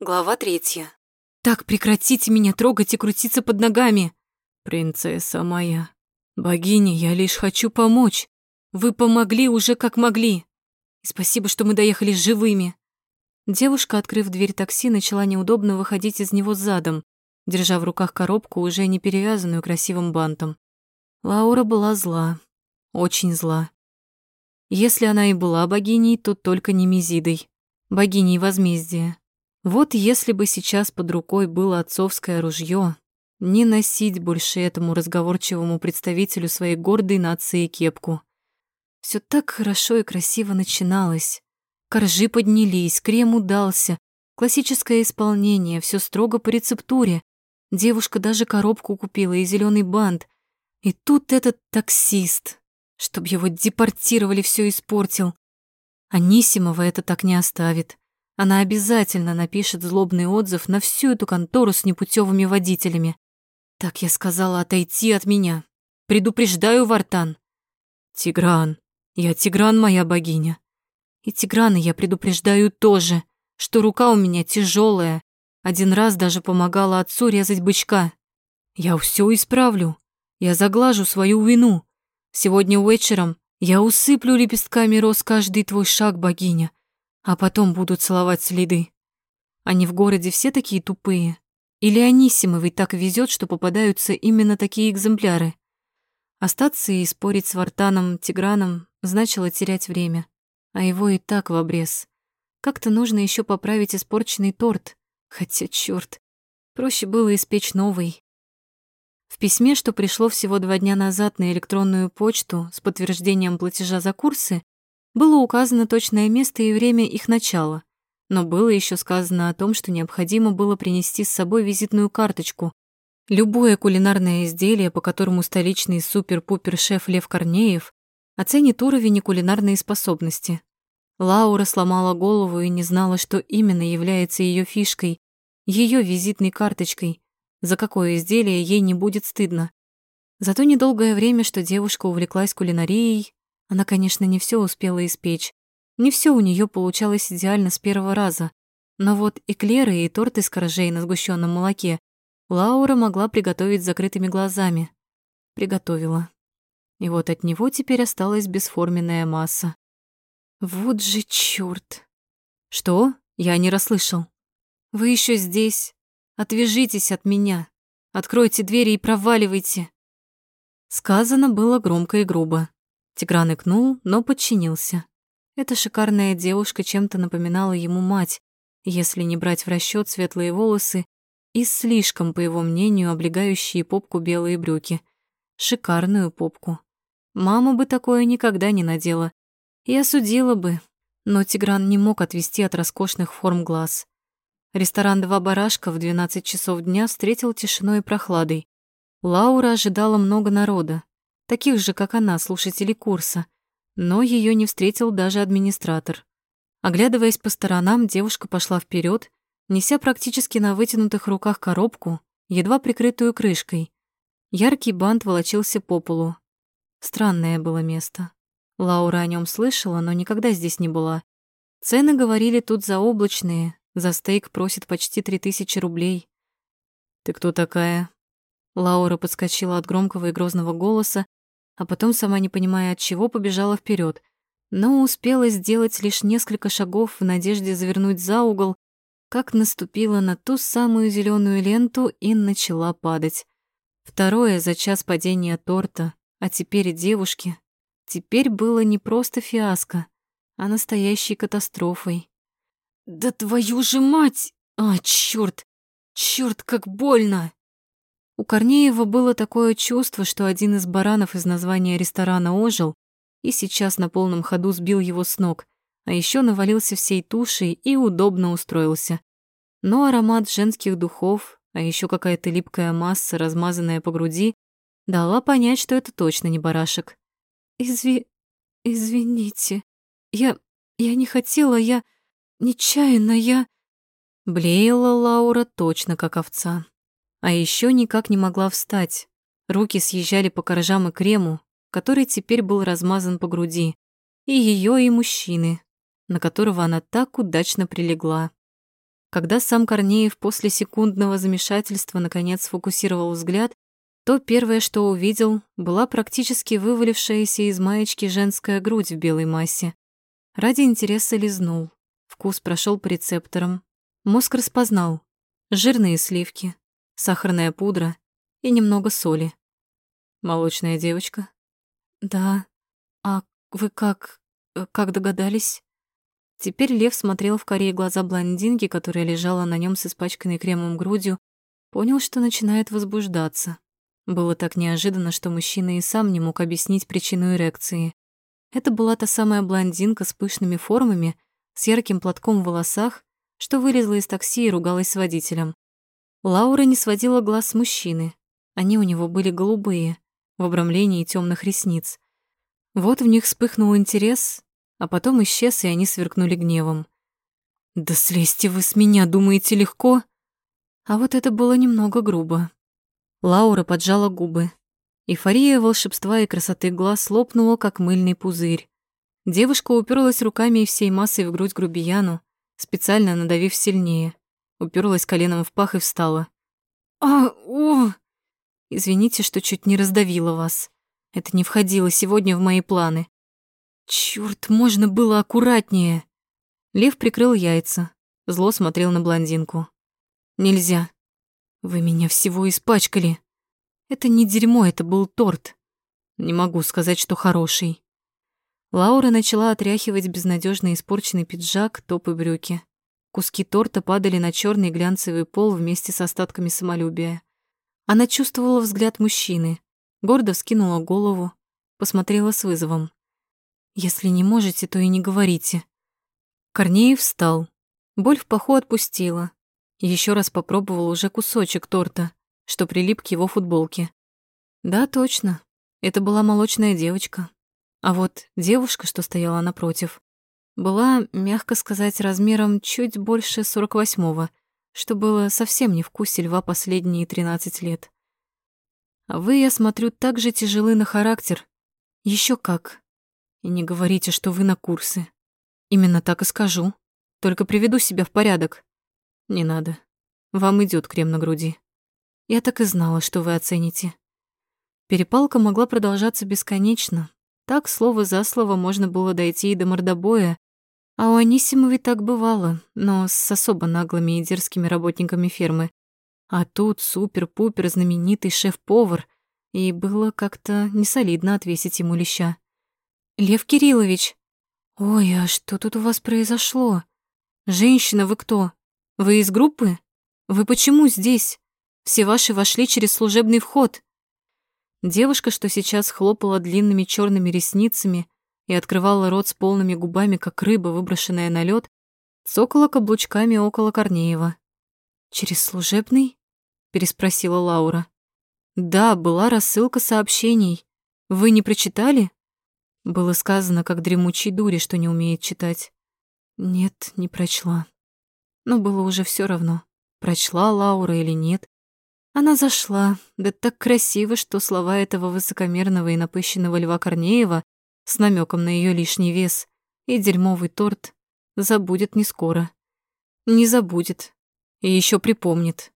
Глава третья. «Так прекратите меня трогать и крутиться под ногами!» «Принцесса моя, богиня, я лишь хочу помочь. Вы помогли уже как могли. И спасибо, что мы доехали живыми». Девушка, открыв дверь такси, начала неудобно выходить из него задом, держа в руках коробку, уже не перевязанную красивым бантом. Лаура была зла, очень зла. Если она и была богиней, то только не Мизидой, богиней возмездия. Вот если бы сейчас под рукой было отцовское ружье, не носить больше этому разговорчивому представителю своей гордой нации кепку. Все так хорошо и красиво начиналось. Коржи поднялись, крем удался, классическое исполнение, все строго по рецептуре. Девушка даже коробку купила и зеленый бант. И тут этот таксист, чтоб его депортировали, все испортил. Анисимова это так не оставит. Она обязательно напишет злобный отзыв на всю эту контору с непутевыми водителями. Так я сказала отойти от меня. Предупреждаю, Вартан. Тигран, я Тигран, моя богиня. И Тиграна я предупреждаю тоже, что рука у меня тяжелая. Один раз даже помогала отцу резать бычка. Я все исправлю. Я заглажу свою вину. Сегодня вечером я усыплю лепестками роз каждый твой шаг, богиня а потом будут целовать следы. Они в городе все такие тупые? Или Анисимовой так везет, что попадаются именно такие экземпляры? Остаться и спорить с Вартаном Тиграном значило терять время, а его и так в обрез. Как-то нужно еще поправить испорченный торт, хотя чёрт, проще было испечь новый. В письме, что пришло всего два дня назад на электронную почту с подтверждением платежа за курсы, было указано точное место и время их начала, но было еще сказано о том, что необходимо было принести с собой визитную карточку. Любое кулинарное изделие, по которому столичный супер-пупер-шеф Лев Корнеев оценит уровень и кулинарные способности. Лаура сломала голову и не знала, что именно является ее фишкой, ее визитной карточкой, за какое изделие ей не будет стыдно. За то недолгое время, что девушка увлеклась кулинарией, она, конечно, не все успела испечь. Не все у нее получалось идеально с первого раза. Но вот эклеры и торт из коржей на сгущенном молоке Лаура могла приготовить с закрытыми глазами. Приготовила. И вот от него теперь осталась бесформенная масса. Вот же чёрт. Что? Я не расслышал. Вы еще здесь. Отвяжитесь от меня. Откройте двери и проваливайте. Сказано было громко и грубо. Тигран икнул, но подчинился. Эта шикарная девушка чем-то напоминала ему мать, если не брать в расчет светлые волосы и слишком, по его мнению, облегающие попку белые брюки. Шикарную попку. Мама бы такое никогда не надела. И осудила бы. Но Тигран не мог отвести от роскошных форм глаз. Ресторан «Два барашка» в 12 часов дня встретил тишиной и прохладой. Лаура ожидала много народа, таких же, как она, слушателей курса, но ее не встретил даже администратор. Оглядываясь по сторонам, девушка пошла вперед, неся практически на вытянутых руках коробку, едва прикрытую крышкой. Яркий бант волочился по полу. Странное было место. Лаура о нем слышала, но никогда здесь не была. Цены, говорили, тут заоблачные. За стейк просит почти три тысячи рублей. «Ты кто такая?» Лаура подскочила от громкого и грозного голоса, а потом, сама не понимая от чего, побежала вперед, но успела сделать лишь несколько шагов в надежде завернуть за угол, как наступила на ту самую зеленую ленту и начала падать. Второе за час падения торта, а теперь и девушки. Теперь было не просто фиаско, а настоящей катастрофой. «Да твою же мать! А, чёрт! Чёрт, как больно!» У Корнеева было такое чувство, что один из баранов из названия ресторана ожил и сейчас на полном ходу сбил его с ног, а еще навалился всей тушей и удобно устроился. Но аромат женских духов, а еще какая-то липкая масса, размазанная по груди, дала понять, что это точно не барашек. «Изви... извините. Я... я не хотела, я... нечаянно, я...» Блеяла Лаура точно как овца. А еще никак не могла встать. Руки съезжали по коржам и крему, который теперь был размазан по груди, и ее, и мужчины, на которого она так удачно прилегла. Когда сам Корнеев после секундного замешательства наконец сфокусировал взгляд, то первое, что увидел, была практически вывалившаяся из маечки женская грудь в белой массе. Ради интереса лизнул. Вкус прошел по рецепторам. Мозг распознал. Жирные сливки, сахарная пудра и немного соли. Молочная девочка? Да. А вы как... Э, как догадались? Теперь Лев смотрел в корее глаза блондинки, которая лежала на нем с испачканной кремом грудью, понял, что начинает возбуждаться. Было так неожиданно, что мужчина и сам не мог объяснить причину эрекции. Это была та самая блондинка с пышными формами, с ярким платком в волосах, что вылезла из такси и ругалась с водителем. Лаура не сводила глаз с мужчины. Они у него были голубые, в обрамлении темных ресниц. Вот в них вспыхнул интерес, а потом исчез, и они сверкнули гневом. «Да слезьте вы с меня, думаете, легко?» А вот это было немного грубо. Лаура поджала губы. Эйфория волшебства и красоты глаз лопнула, как мыльный пузырь. Девушка уперлась руками и всей массой в грудь грубияну, специально надавив сильнее. Уперлась коленом в пах и встала. «А, о!» «Извините, что чуть не раздавила вас. Это не входило сегодня в мои планы». «Чёрт, можно было аккуратнее!» Лев прикрыл яйца, зло смотрел на блондинку. «Нельзя. Вы меня всего испачкали. Это не дерьмо, это был торт. Не могу сказать, что хороший. Лаура начала отряхивать безнадежно испорченный пиджак, топ и брюки. Куски торта падали на черный глянцевый пол вместе с остатками самолюбия. Она чувствовала взгляд мужчины, гордо вскинула голову, посмотрела с вызовом. «Если не можете, то и не говорите». Корнеев встал. Боль в паху отпустила, еще раз попробовал уже кусочек торта, что прилип к его футболке. Да, точно, это была молочная девочка. А вот девушка, что стояла напротив, была, мягко сказать, размером чуть больше 48-го, что было совсем не в вкусе льва последние 13 лет. А вы, я смотрю, так же тяжелы на характер. Еще как. И не говорите, что вы на курсы. Именно так и скажу. Только приведу себя в порядок. Не надо. Вам идет крем на груди. Я так и знала, что вы оцените. Перепалка могла продолжаться бесконечно. Так, слово за слово, можно было дойти и до мордобоя. А у Анисимовой так бывало, но с особо наглыми и дерзкими работниками фермы. А тут супер-пупер знаменитый шеф-повар, и было как-то несолидно отвесить ему леща. «Лев Кириллович!» «Ой, а что тут у вас произошло? Женщина, вы кто? Вы из группы? Вы почему здесь? Все ваши вошли через служебный вход. Девушка, что сейчас хлопала длинными черными ресницами и открывала рот с полными губами, как рыба, выброшенная на лед, цокала каблучками около Корнеева. «Через служебный?» — переспросила Лаура. «Да, была рассылка сообщений. Вы не прочитали?» Было сказано, как дремучей дури, что не умеет читать. Нет, не прочла но было уже все равно, прочла Лаура или нет. Она зашла, да так красиво, что слова этого высокомерного и напыщенного Льва Корнеева с намеком на ее лишний вес и дерьмовый торт забудет не скоро. Не забудет и еще припомнит.